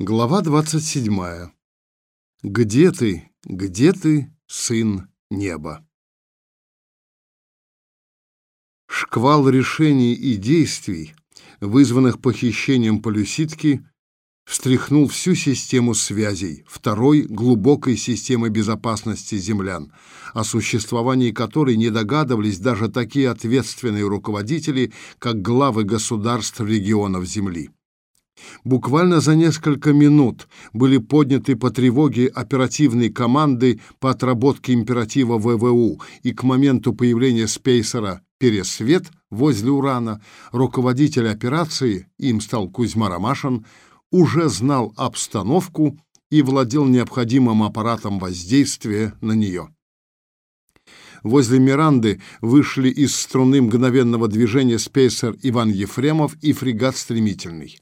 Глава 27. Где ты, где ты, сын неба? Шквал решений и действий, вызванных похищением полюситки, встряхнул всю систему связей второй глубокой системы безопасности землян, о существовании которой не догадывались даже такие ответственные руководители, как главы государств регионов Земли. Буквально за несколько минут были подняты по тревоге оперативные команды по отработке императива ВВУ, и к моменту появления спейсера «Пересвет» возле Урана руководитель операции, им стал Кузьма Ромашин, уже знал обстановку и владел необходимым аппаратом воздействия на нее. Возле Миранды вышли из струны мгновенного движения спейсер Иван Ефремов и фрегат «Стремительный»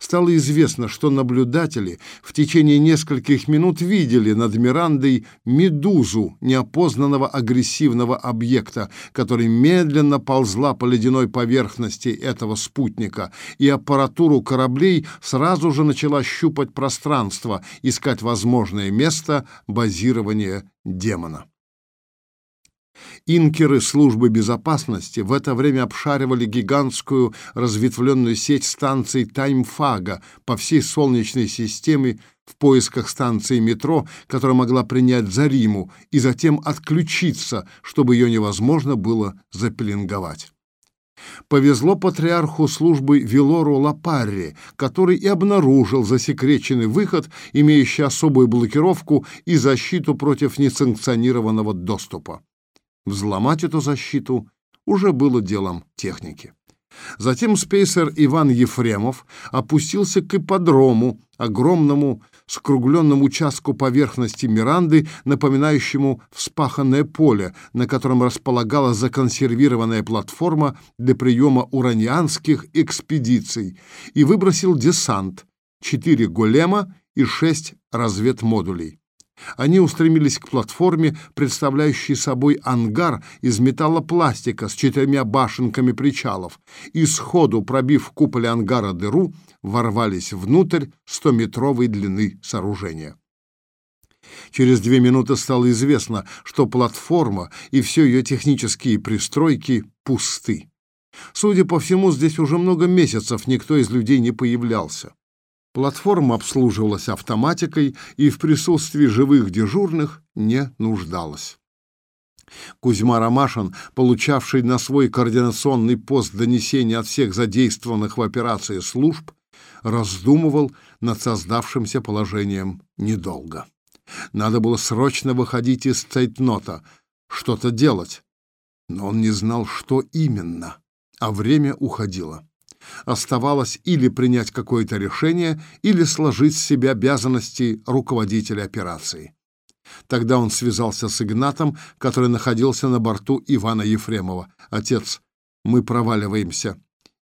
стало известно, что наблюдатели в течение нескольких минут видели над Мирандой медузу неопознанного агрессивного объекта, который медленно ползла по ледяной поверхности этого спутника, и аппаратуру кораблей сразу же начала щупать пространство, искать возможное место базирования демона. Инкеры службы безопасности в это время обшаривали гигантскую разветвленную сеть станций Таймфага по всей Солнечной системе в поисках станции метро, которая могла принять Зариму и затем отключиться, чтобы ее невозможно было запеленговать. Повезло патриарху службы Вилору Лапарри, который и обнаружил засекреченный выход, имеющий особую блокировку и защиту против несанкционированного доступа. Взломать эту защиту уже было делом техники. Затем спейсер Иван Ефремов опустился к ипподрому, огромному скругленному участку поверхности Миранды, напоминающему вспаханное поле, на котором располагалась законсервированная платформа для приема уранианских экспедиций, и выбросил десант, четыре голема и шесть разведмодулей. Они устремились к платформе, представляющей собой ангар из металлопластика с четырьмя башенками причалов, и сходу, пробив в куполе ангара дыру, ворвались внутрь стометровой длины сооружения. Через две минуты стало известно, что платформа и все ее технические пристройки пусты. Судя по всему, здесь уже много месяцев никто из людей не появлялся. Платформа обслуживалась автоматикой и в присутствии живых дежурных не нуждалась. Кузьма Ромашин, получавший на свой координационный пост донесения от всех задействованных в операции служб, раздумывал над создавшимся положением недолго. Надо было срочно выходить из цейтнота, что-то делать. Но он не знал, что именно, а время уходило. Оставалось или принять какое-то решение, или сложить с себя обязанности руководителя операции. Тогда он связался с Игнатом, который находился на борту Ивана Ефремова. «Отец, мы проваливаемся.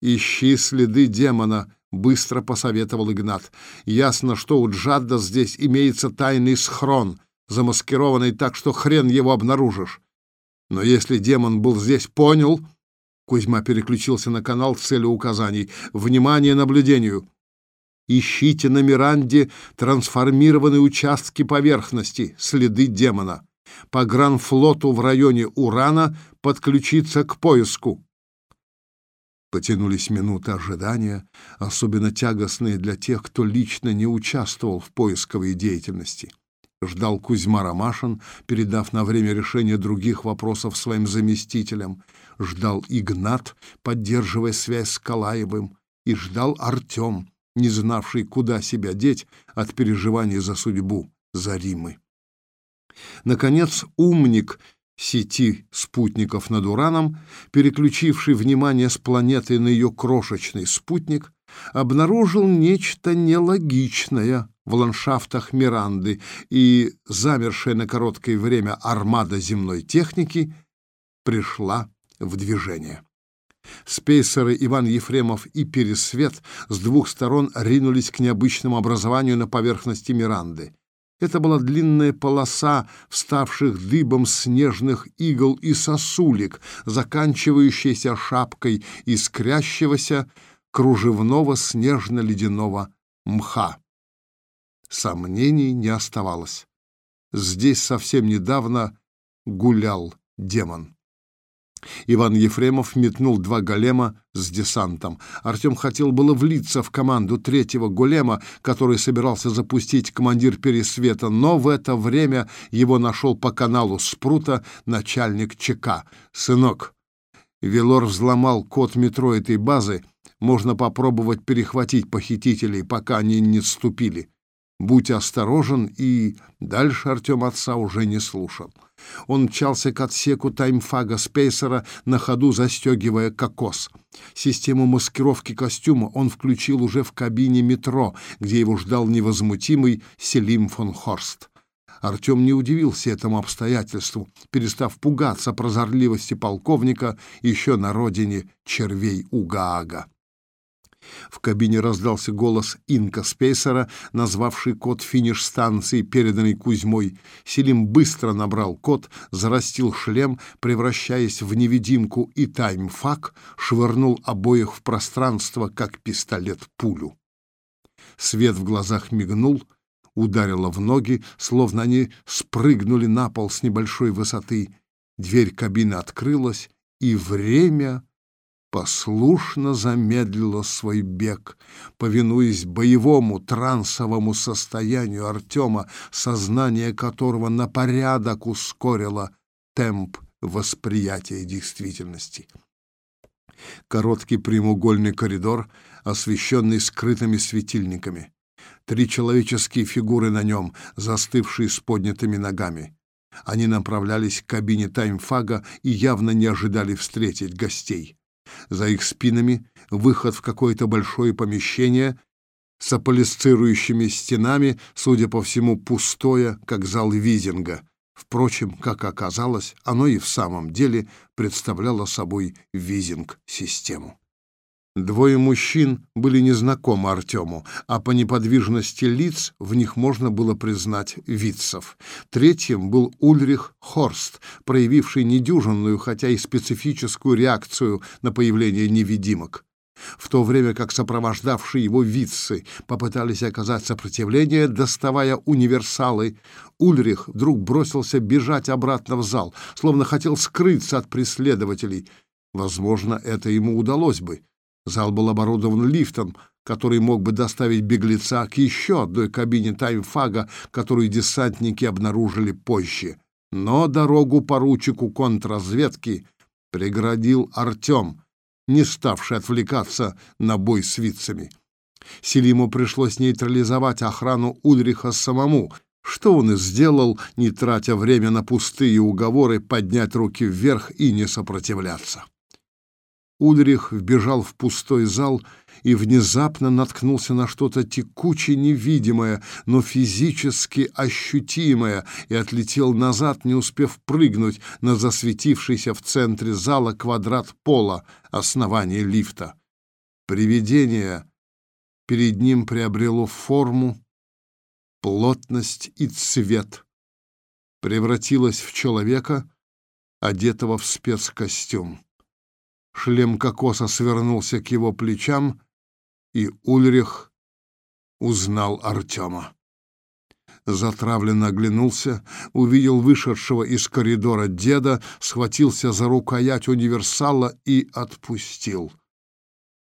Ищи следы демона», — быстро посоветовал Игнат. «Ясно, что у Джадда здесь имеется тайный схрон, замаскированный так, что хрен его обнаружишь. Но если демон был здесь, понял, Кузьма переключился на канал с целью указаний. «Внимание наблюдению! Ищите на Миранде трансформированные участки поверхности, следы демона. По гранфлоту в районе Урана подключиться к поиску». Потянулись минуты ожидания, особенно тягостные для тех, кто лично не участвовал в поисковой деятельности. Ждал Кузьма Ромашин, передав на время решения других вопросов своим заместителям ждал Игнат, поддерживая связь с Калаевым, и ждал Артем, не знавший, куда себя деть от переживаний за судьбу Заримы. Наконец, умник сети спутников над Ураном, переключивший внимание с планеты на ее крошечный спутник, обнаружил нечто нелогичное в ландшафтах Миранды, и замершая на короткое время армада земной техники пришла в движение. Спейсеры Иван Ефремов и Пересвет с двух сторон ринулись к необычному образованию на поверхности Миранды. Это была длинная полоса вставших дыбом снежных игл и сосулек, заканчивающаяся шапкой искрящегося кружевного снежно-ледяного мха. Сомнений не оставалось. Здесь совсем недавно гулял демон. Иван Ефремов метнул два голема с десантом. Артем хотел было влиться в команду третьего голема, который собирался запустить командир Пересвета, но в это время его нашел по каналу Спрута начальник ЧК. «Сынок, Велор взломал код метро этой базы. Можно попробовать перехватить похитителей, пока они не отступили. Будь осторожен, и дальше Артем отца уже не слушал. Он мчался к отсеку таймфага Спейсера, на ходу застегивая кокос. Систему маскировки костюма он включил уже в кабине метро, где его ждал невозмутимый Селим фон Хорст. Артем не удивился этому обстоятельству, перестав пугаться прозорливости полковника еще на родине червей Угаага. В кабине раздался голос Инка Спейсера, назвавший код финиш-станции, переданный Кузьмой. Селим быстро набрал код, зарастил шлем, превращаясь в невидимку и таймфак, швырнул обоих в пространство, как пистолет-пулю. Свет в глазах мигнул, ударило в ноги, словно они спрыгнули на пол с небольшой высоты. Дверь кабины открылась, и время послушно замедлила свой бег, повинуясь боевому трансовому состоянию Артема, сознание которого на порядок ускорило темп восприятия действительности. Короткий прямоугольный коридор, освещенный скрытыми светильниками. Три человеческие фигуры на нем, застывшие с поднятыми ногами. Они направлялись к кабине таймфага и явно не ожидали встретить гостей. За их спинами выход в какое-то большое помещение с аполисцирующими стенами, судя по всему, пустое, как зал визинга. Впрочем, как оказалось, оно и в самом деле представляло собой визинг-систему. Двое мужчин были незнакомы Артему, а по неподвижности лиц в них можно было признать вицев. Третьим был Ульрих Хорст, проявивший недюжинную, хотя и специфическую реакцию на появление невидимок. В то время как сопровождавшие его вицы попытались оказать сопротивление, доставая универсалы, Ульрих вдруг бросился бежать обратно в зал, словно хотел скрыться от преследователей. Возможно, это ему удалось бы Зал был оборудован лифтом, который мог бы доставить беглеца к еще одной кабине таймфага, которую десантники обнаружили позже. Но дорогу поручику контрразведки преградил Артем, не ставший отвлекаться на бой с вицами. Селиму пришлось нейтрализовать охрану Ульриха самому, что он и сделал, не тратя время на пустые уговоры поднять руки вверх и не сопротивляться. Ульрих вбежал в пустой зал и внезапно наткнулся на что-то текуче невидимое, но физически ощутимое, и отлетел назад, не успев прыгнуть на засветившийся в центре зала квадрат пола, основания лифта. Привидение перед ним приобрело форму, плотность и цвет, превратилось в человека, одетого в спецкостюм. Шлем кокоса свернулся к его плечам, и Ульрих узнал Артема. Затравленно оглянулся, увидел вышедшего из коридора деда, схватился за рукоять универсала и отпустил.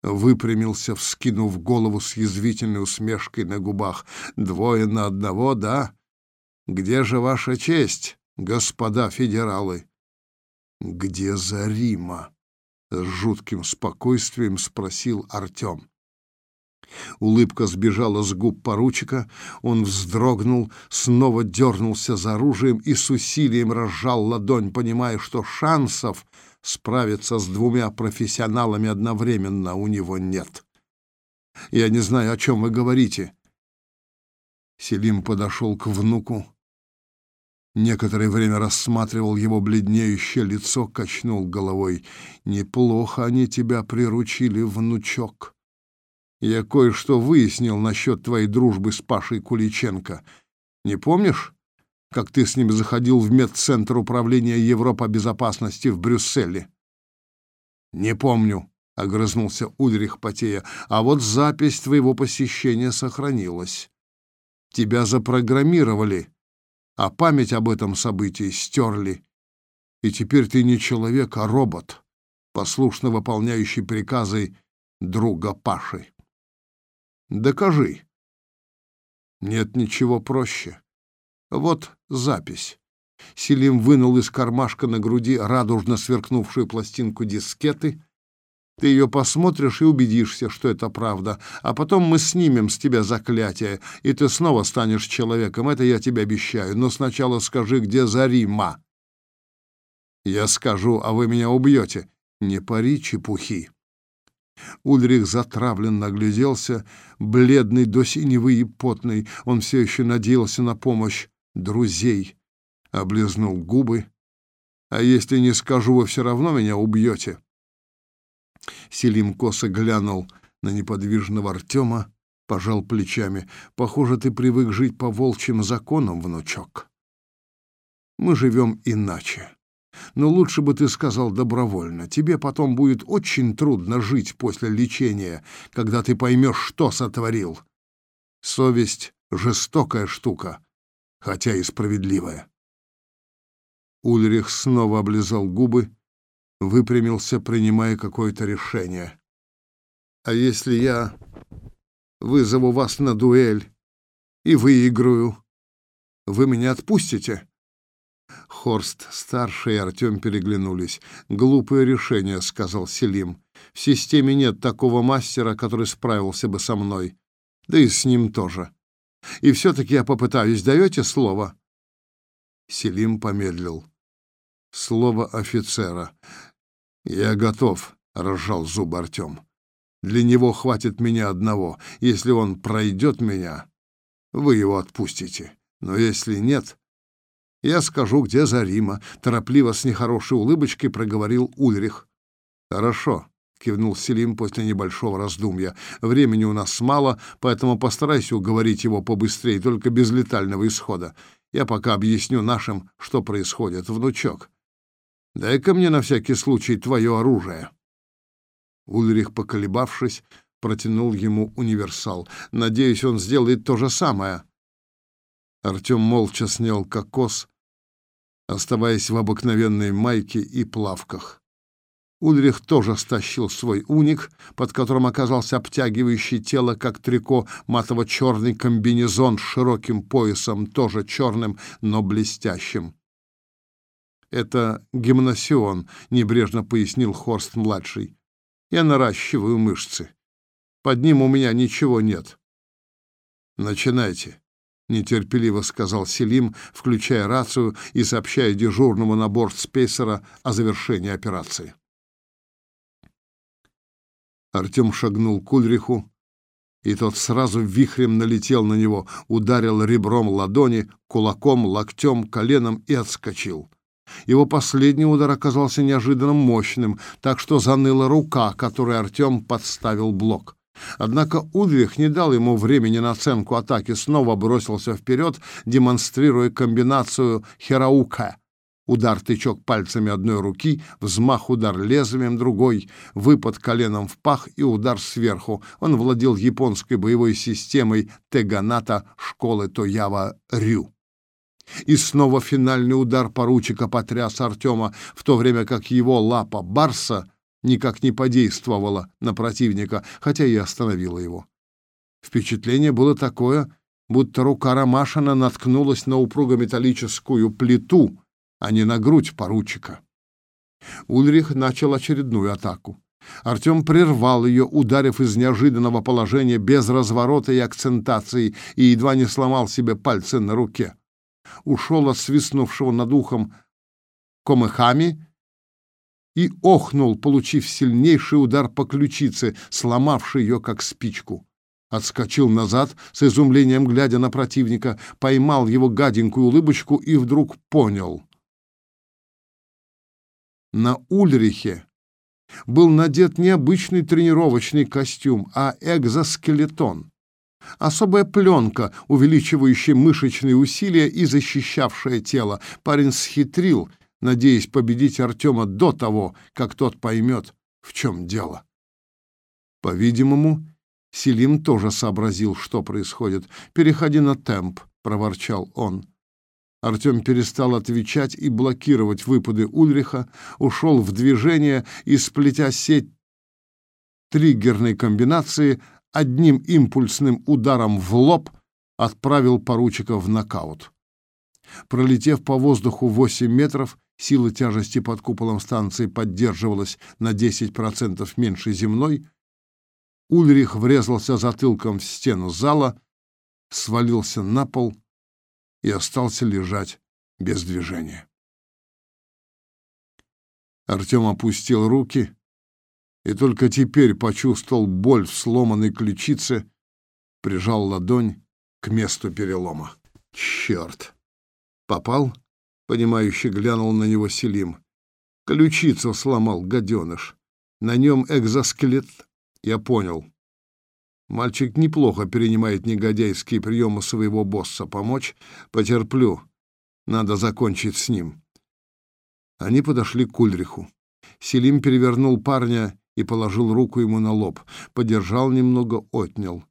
Выпрямился, вскинув голову с язвительной усмешкой на губах. «Двое на одного, да? Где же ваша честь, господа федералы?» «Где Зарима?» С жутким спокойствием спросил Артем. Улыбка сбежала с губ поручика, он вздрогнул, снова дернулся за оружием и с усилием разжал ладонь, понимая, что шансов справиться с двумя профессионалами одновременно у него нет. «Я не знаю, о чем вы говорите». Селим подошел к внуку, Некоторое время рассматривал его бледнеющее лицо, качнул головой. «Неплохо они тебя приручили, внучок. Я кое-что выяснил насчет твоей дружбы с Пашей Куличенко. Не помнишь, как ты с ним заходил в медцентр управления Европа безопасности в Брюсселе?» «Не помню», — огрызнулся Ульрих Потея. «А вот запись твоего посещения сохранилась». Тебя запрограммировали, а память об этом событии стерли. И теперь ты не человек, а робот, послушно выполняющий приказы друга Паши. Докажи. Нет ничего проще. Вот запись. Селим вынул из кармашка на груди радужно сверкнувшую пластинку дискеты. Ты ее посмотришь и убедишься, что это правда, а потом мы снимем с тебя заклятие, и ты снова станешь человеком, это я тебе обещаю. Но сначала скажи, где Зарима. Я скажу, а вы меня убьете. Не пари чепухи. Ульрих затравленно огляделся, бледный до синевы и потный. Он все еще надеялся на помощь друзей. Облизнул губы. «А если не скажу, вы все равно меня убьете?» Селим косо глянул на неподвижного Артема, пожал плечами. «Похоже, ты привык жить по волчьим законам, внучок. Мы живем иначе. Но лучше бы ты сказал добровольно. Тебе потом будет очень трудно жить после лечения, когда ты поймешь, что сотворил. Совесть — жестокая штука, хотя и справедливая. Ульрих снова облизал губы, выпрямился, принимая какое-то решение. «А если я вызову вас на дуэль и выиграю, вы меня отпустите?» Хорст старший и Артем переглянулись. «Глупое решение», — сказал Селим. «В системе нет такого мастера, который справился бы со мной. Да и с ним тоже. И все-таки я попытаюсь. Даете слово?» Селим помедлил. «Слово офицера. Я готов», — разжал зубы Артем. «Для него хватит меня одного. Если он пройдет меня, вы его отпустите. Но если нет, я скажу, где Зарима, торопливо с нехорошей улыбочкой проговорил Ульрих. Хорошо, кивнул Селим после небольшого раздумья. Времени у нас мало, поэтому постарайся уговорить его побыстрее, только без летального исхода. Я пока объясню нашим, что происходит, внучок. Дай-ка мне на всякий случай твое оружие. Ульрих, поколебавшись, протянул ему универсал. Надеюсь, он сделает то же самое. Артем молча снял кокос, оставаясь в обыкновенной майке и плавках. Ульрих тоже стащил свой уник, под которым оказался обтягивающий тело, как трико, матово-черный комбинезон с широким поясом, тоже черным, но блестящим. «Это гимнасион», — небрежно пояснил Хорст-младший. «Я наращиваю мышцы. Под ним у меня ничего нет». «Начинайте», нетерпеливо сказал Селим, включая рацию и сообщая дежурному на борт спейсера о завершении операции. Артем шагнул к Ульриху, и тот сразу вихрем налетел на него, ударил ребром ладони, кулаком, локтем, коленом и отскочил. Его последний удар оказался неожиданно мощным, так что заныла рука, которой Артем подставил блок. Однако Ульрих не дал ему времени на оценку атаки, снова бросился вперед, демонстрируя комбинацию хераука. Удар-тычок пальцами одной руки, взмах-удар лезвием другой, выпад коленом в пах и удар сверху. Он владел японской боевой системой Теганата школы Тоява-Рю. И снова финальный удар поручика потряс Артема, в то время как его лапа Барса никак не подействовала на противника, хотя и остановила его. Впечатление было такое, будто рука Ромашина наткнулась на упругометаллическую плиту, а не на грудь поручика. Ульрих начал очередную атаку. Артем прервал ее, ударив из неожиданного положения без разворота и акцентации, и едва не сломал себе пальцы на руке. Ушел от свистнувшего над ухом Комыхами и охнул, получив сильнейший удар по ключице, сломавший ее как спичку. Отскочил назад, с изумлением глядя на противника, поймал его гаденькую улыбочку и вдруг понял. На Ульрихе был надет не обычный тренировочный костюм, а экзоскелетон. Особая пленка, увеличивающая мышечные усилия и защищавшая тело. Парень схитрил надеясь победить Артема до того, как тот поймет, в чем дело. По-видимому, Селим тоже сообразил, что происходит. «Переходи на темп», — проворчал он. Артем перестал отвечать и блокировать выпады Ульриха, ушел в движение и, сплетя сеть триггерной комбинации, одним импульсным ударом в лоб отправил поручика в нокаут. Пролетев по воздуху 8 метров, сила тяжести под куполом станции поддерживалась на 10% меньше земной, Ульрих врезался затылком в стену зала, свалился на пол и остался лежать без движения. Артем опустил руки и только теперь почувствовал боль в сломанной ключице, прижал ладонь к месту перелома. Черт! Попал? Понимающе глянул на него Селим. Ключицу сломал, гаденыш. На нем экзоскелет. Я понял. Мальчик неплохо перенимает негодяйские приемы своего босса. Помочь? Потерплю. Надо закончить с ним. Они подошли к Ульриху. Селим перевернул парня и положил руку ему на лоб. Подержал немного, отнял.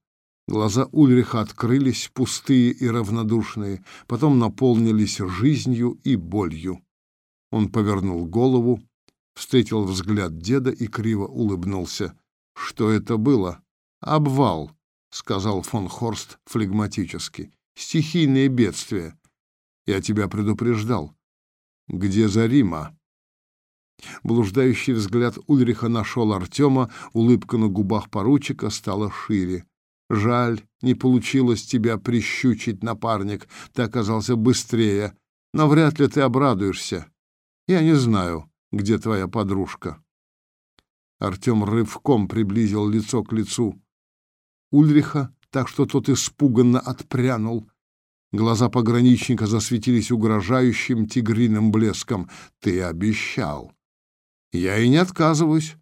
Глаза Ульриха открылись, пустые и равнодушные, потом наполнились жизнью и болью. Он повернул голову, встретил взгляд деда и криво улыбнулся. «Что это было?» «Обвал», — сказал фон Хорст флегматически. «Стихийное бедствие. Я тебя предупреждал». «Где Зарима?» Блуждающий взгляд Ульриха нашел Артема, улыбка на губах поручика стала шире. «Жаль, не получилось тебя прищучить, напарник, ты оказался быстрее, но вряд ли ты обрадуешься. Я не знаю, где твоя подружка». Артем рывком приблизил лицо к лицу Ульриха, так что тот испуганно отпрянул. Глаза пограничника засветились угрожающим тигриным блеском. «Ты обещал!» Я и не отказываюсь.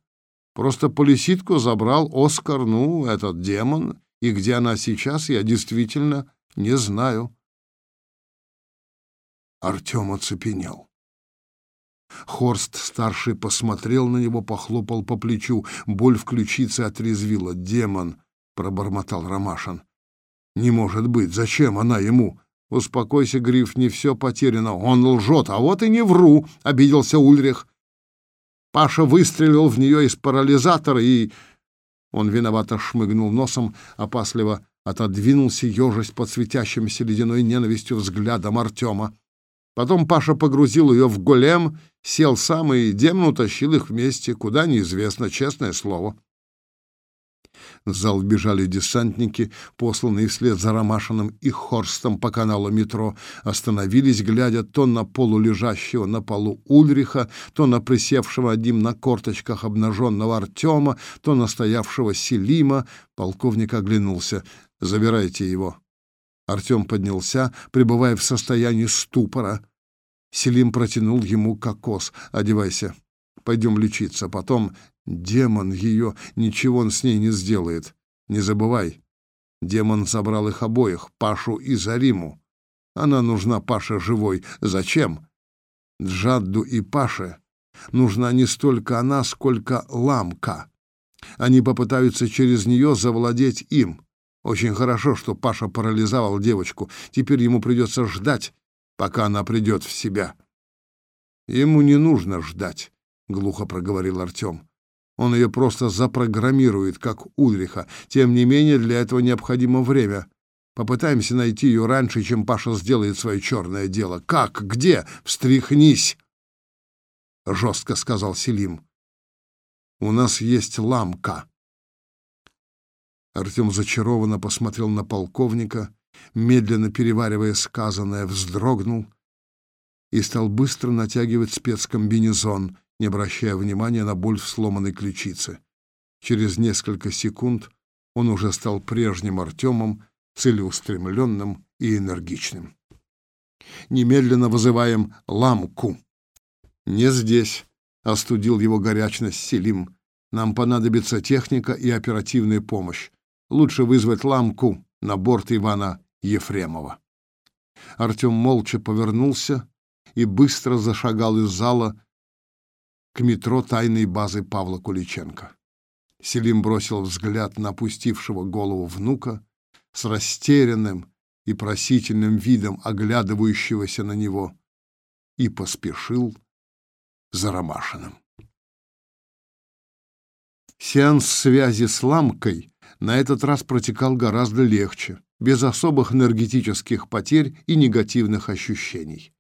Просто полиситку забрал Оскар, ну, этот демон, и где она сейчас, я действительно не знаю. Артем оцепенел. Хорст-старший посмотрел на него, похлопал по плечу. Боль в ключице отрезвила. «Демон!» — пробормотал Ромашин. «Не может быть! Зачем она ему?» «Успокойся, Гриф, не все потеряно. Он лжет, а вот и не вру!» — обиделся Ульрих. Паша выстрелил в нее из парализатора и... Он виновато шмыгнул носом, опасливо отодвинулся, ежась под светящимся ледяной ненавистью взглядом Артема. Потом Паша погрузил ее в голем, сел сам и демно тащил их вместе, куда неизвестно, честное слово. В зал бежали десантники, посланные вслед за Ромашиным и Хорстом по каналу метро, остановились, глядя то на полулежащего на полу Ульриха, то на присевшего одним на корточках обнаженного Артема, то на стоявшего Селима. Полковник оглянулся. «Забирайте его». Артем поднялся, пребывая в состоянии ступора. Селим протянул ему кокос. «Одевайся. Пойдем лечиться. Потом Демон ее, ничего он с ней не сделает. Не забывай, демон забрал их обоих, Пашу и Зариму. Она нужна Паше живой. Зачем? Джадду и Паше нужна не столько она, сколько ламка. Они попытаются через нее завладеть им. Очень хорошо, что Паша парализовал девочку. Теперь ему придется ждать, пока она придет в себя. Ему не нужно ждать, глухо проговорил Артем. Он ее просто запрограммирует, как Ульриха. Тем не менее, для этого необходимо время. Попытаемся найти ее раньше, чем Паша сделает свое черное дело. Как? Где? Встряхнись!» Жестко сказал Селим. «У нас есть ламка». Артем зачарованно посмотрел на полковника, медленно переваривая сказанное, вздрогнул и стал быстро натягивать спецкомбинезон, не обращая внимания на боль в сломанной ключице. Через несколько секунд он уже стал прежним Артемом, целеустремленным и энергичным. «Немедленно вызываем ламку!» «Не здесь», — остудил его горячность Селим. «Нам понадобится техника и оперативная помощь. Лучше вызвать ламку на борт Ивана Ефремова». Артем молча повернулся и быстро зашагал из зала, к метро тайной базы Павла Куличенко. Селим бросил взгляд на опустившего голову внука с растерянным и просительным видом оглядывающегося на него и поспешил за Ромашиным. Сеанс связи с ламкой на этот раз протекал гораздо легче, без особых энергетических потерь и негативных ощущений.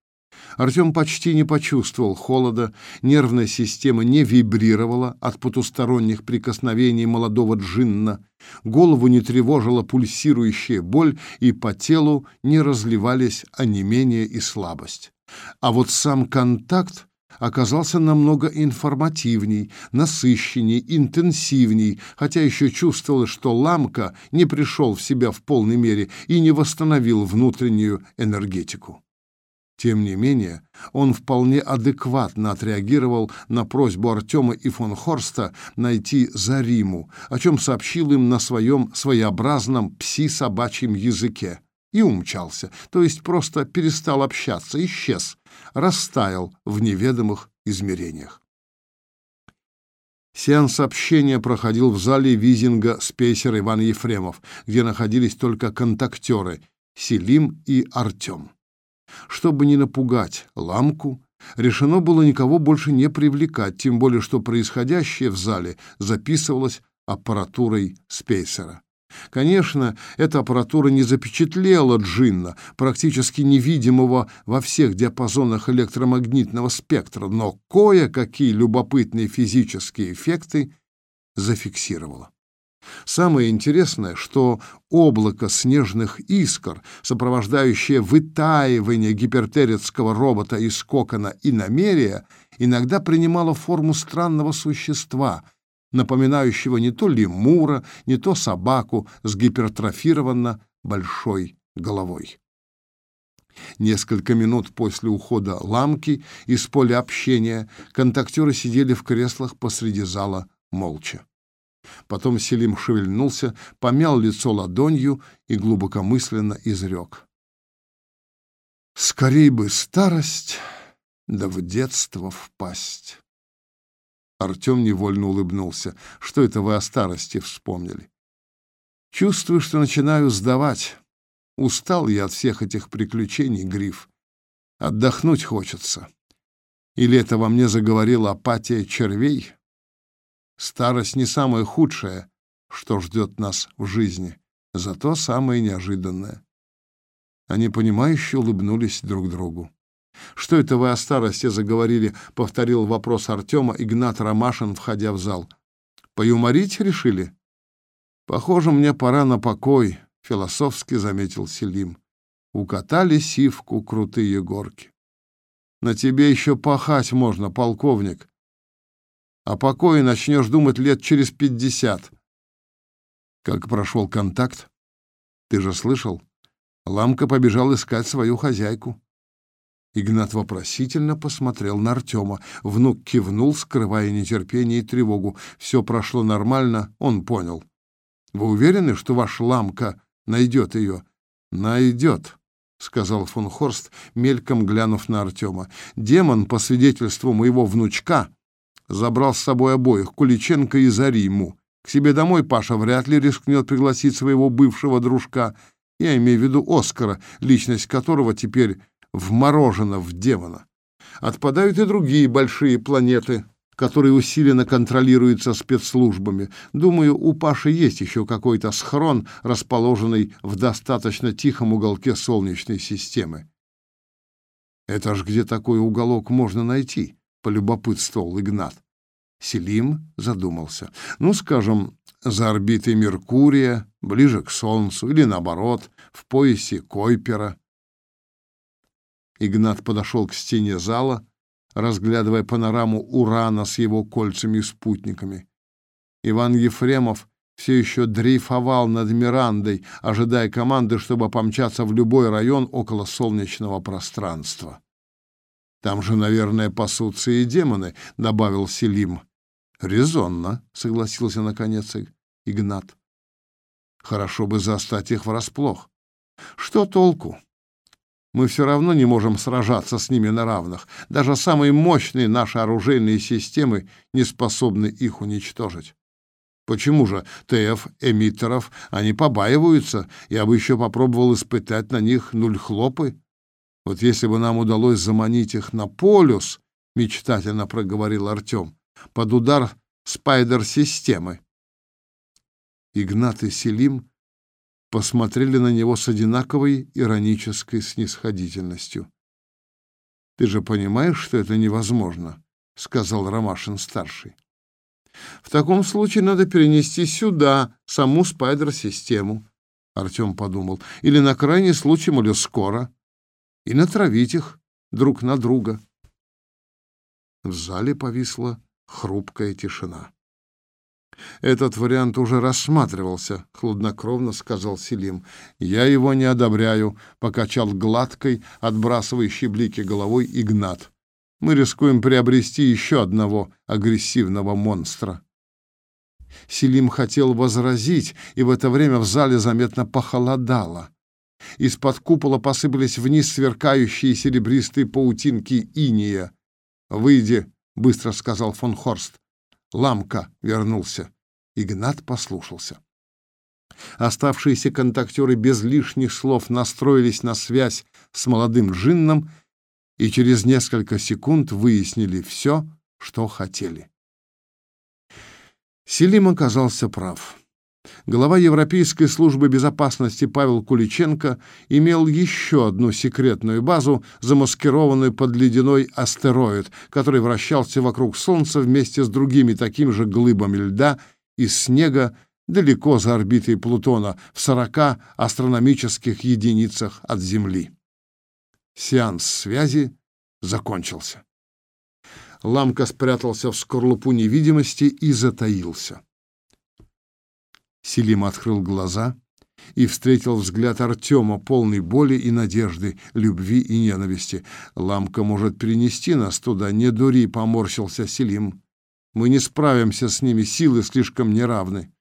Артем почти не почувствовал холода, нервная система не вибрировала от потусторонних прикосновений молодого джинна, голову не тревожила пульсирующая боль, и по телу не разливались онемение и слабость. А вот сам контакт оказался намного информативней, насыщенней, интенсивней, хотя еще чувствовалось, что ламка не пришел в себя в полной мере и не восстановил внутреннюю энергетику. Тем не менее, он вполне адекватно отреагировал на просьбу Артема и фон Хорста найти Зариму, о чем сообщил им на своем своеобразном пси-собачьем языке, и умчался, то есть просто перестал общаться, исчез, растаял в неведомых измерениях. Сеанс общения проходил в зале визинга спейсера Иван Ефремов, где находились только контактеры Селим и Артем. Чтобы не напугать ламку, решено было никого больше не привлекать, тем более что происходящее в зале записывалось аппаратурой спейсера. Конечно, эта аппаратура не запечатлела джинна, практически невидимого во всех диапазонах электромагнитного спектра, но кое-какие любопытные физические эффекты зафиксировала. Самое интересное, что облако снежных искр, сопровождающее вытаивание гипертерецкого робота из кокона и намерия, иногда принимало форму странного существа — напоминающего не то лемура, не то собаку с гипертрофированно большой головой. Несколько минут после ухода ламки из поля общения контактеры сидели в креслах посреди зала молча. Потом Селим шевельнулся, помял лицо ладонью и глубокомысленно изрек. «Скорей бы старость, да в детство впасть». Артем невольно улыбнулся. Что это вы о старости вспомнили? Чувствую, что начинаю сдавать. Устал я от всех этих приключений, Гриф. Отдохнуть хочется. Или это во мне заговорила апатия червей? Старость не самое худшее, что ждет нас в жизни, зато самое неожиданное. Они понимающе улыбнулись друг другу. «Что это вы о старости заговорили?» — повторил вопрос Артема Игнат Ромашин, входя в зал. «Поюморить решили?» «Похоже, мне пора на покой», — философски заметил Селим. Укатали сивку крутые горки. «На тебе еще пахать можно, полковник. О покое начнешь думать лет через пятьдесят». «Как прошел контакт? Ты же слышал? Ламка побежал искать свою хозяйку». Игнат вопросительно посмотрел на Артема. Внук кивнул, скрывая нетерпение и тревогу. Все прошло нормально, он понял. «Вы уверены, что ваш ламка найдет ее?» «Найдет», — сказал фон Хорст, мельком глянув на Артема. «Демон, по свидетельству моего внучка, забрал с собой обоих, Куличенко и Зариму. К себе домой Паша вряд ли рискнет пригласить своего бывшего дружка. Я имею в виду Оскара, личность которого теперь вморожено в демона. Отпадают и другие большие планеты, которые усиленно контролируются спецслужбами. Думаю, у Паши есть еще какой-то схрон, расположенный в достаточно тихом уголке Солнечной системы. «Это ж где такой уголок можно найти?» — полюбопытствовал Игнат. Селим задумался. «Ну, скажем, за орбитой Меркурия, ближе к Солнцу, или наоборот, в поясе Койпера». Игнат подошел к стене зала, разглядывая панораму Урана с его кольцами и спутниками. Иван Ефремов все еще дрейфовал над Мирандой, ожидая команды, чтобы помчаться в любой район около солнечного пространства. «Там же, наверное, пасутся и демоны», — добавил Селим. «Резонно», — согласился наконец Игнат. «Хорошо бы застать их врасплох. Что толку? мы все равно не можем сражаться с ними на равных. Даже самые мощные наши оружейные системы не способны их уничтожить. Почему же ТФ, эмиттеров, они побаиваются? Я бы еще попробовал испытать на них нуль хлопы. Вот если бы нам удалось заманить их на полюс, мечтательно проговорил Артем, под удар спайдер-системы. Игнат и Селим посмотрели на него с одинаковой иронической снисходительностью. «Ты же понимаешь, что это невозможно», — сказал Ромашин-старший. «В таком случае надо перенести сюда саму спайдер-систему», — Артем подумал, «или на крайний случай моллюскора, и натравить их друг на друга». В зале повисла хрупкая тишина. Этот вариант уже рассматривался, хладнокровно сказал Селим. Я его не одобряю, покачал гладкой, отбрасывающей блики головой Игнат. Мы рискуем приобрести еще одного агрессивного монстра. Селим хотел возразить, и в это время в зале заметно похолодало. Из-под купола посыпались вниз сверкающие серебристые паутинки иния. «Выйди», — быстро сказал фон Хорст. Ламка вернулся. Игнат послушался. Оставшиеся контактеры без лишних слов настроились на связь с молодым джинном и через несколько секунд выяснили все, что хотели. Селим оказался прав. Глава Европейской службы безопасности Павел Куличенко имел еще одну секретную базу, замаскированную под ледяной астероид, который вращался вокруг Солнца вместе с другими такими же глыбами льда из снега далеко за орбитой Плутона, в 40 астрономических единицах от Земли. Сеанс связи закончился. Ламка спрятался в скорлупу невидимости и затаился. Селим открыл глаза и встретил взгляд Артема, полный боли и надежды, любви и ненависти. «Ламка может перенести нас туда, не дури», — поморщился Селим. «Мы не справимся с ними, силы слишком неравны.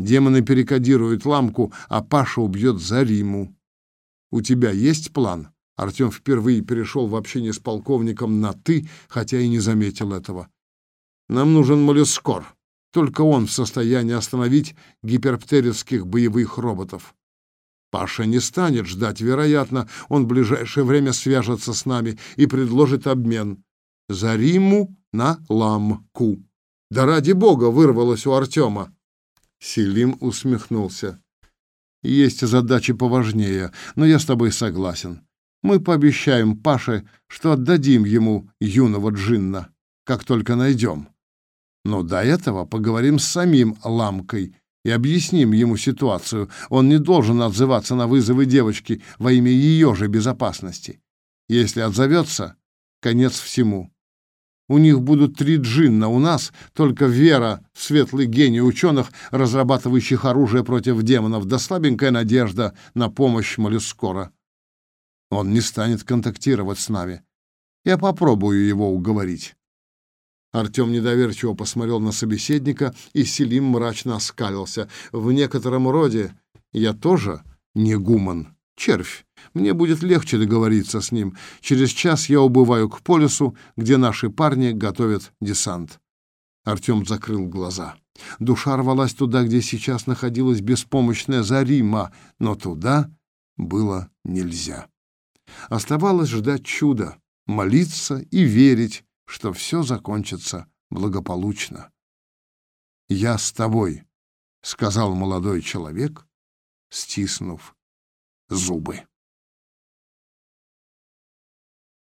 Демоны перекодируют ламку, а Паша убьет Зариму. У тебя есть план?» Артем впервые перешел в общение с полковником на «ты», хотя и не заметил этого. «Нам нужен моллюскор», только он в состоянии остановить гиперптеровских боевых роботов. Паша не станет ждать. Вероятно, он в ближайшее время свяжется с нами и предложит обмен. За Риму на ламку. Да ради бога вырвалось у Артема. Селим усмехнулся. Есть задачи поважнее, но я с тобой согласен. Мы пообещаем Паше, что отдадим ему юного джинна, как только найдем. Но до этого поговорим с самим Ламкой и объясним ему ситуацию. Он не должен отзываться на вызовы девочки во имя ее же безопасности. Если отзовется, конец всему. У них будут три джинна, у нас только вера в светлый гений ученых, разрабатывающих оружие против демонов, да слабенькая надежда на помощь моллюскора. Он не станет контактировать с нами. Я попробую его уговорить. Артем недоверчиво посмотрел на собеседника, и Селим мрачно оскалился. «В некотором роде я тоже не гуман, червь. Мне будет легче договориться с ним. Через час я убываю к полюсу, где наши парни готовят десант». Артем закрыл глаза. Душа рвалась туда, где сейчас находилась беспомощная Зарима, но туда было нельзя. Оставалось ждать чуда, молиться и верить, что все закончится благополучно. «Я с тобой», — сказал молодой человек, стиснув зубы.